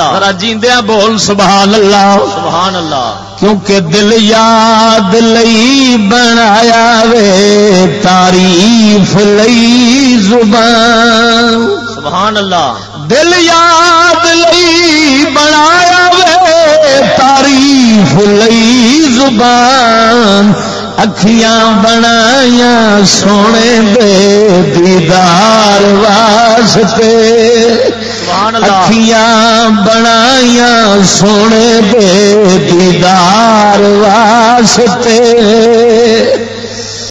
اللہ. ذرا جیندیا بول سبحان اللہ سبحان اللہ کیونکہ دل یاد لئی بنایا وے تعریف لئی زبان. سبحان اللہ دل یاد لئی بنایا وے تعریف لئی زبان. اکھیاں بنایا سونے دے دیدار واسطے اکھیاں بنایا سونے دے دیدار واسطے۔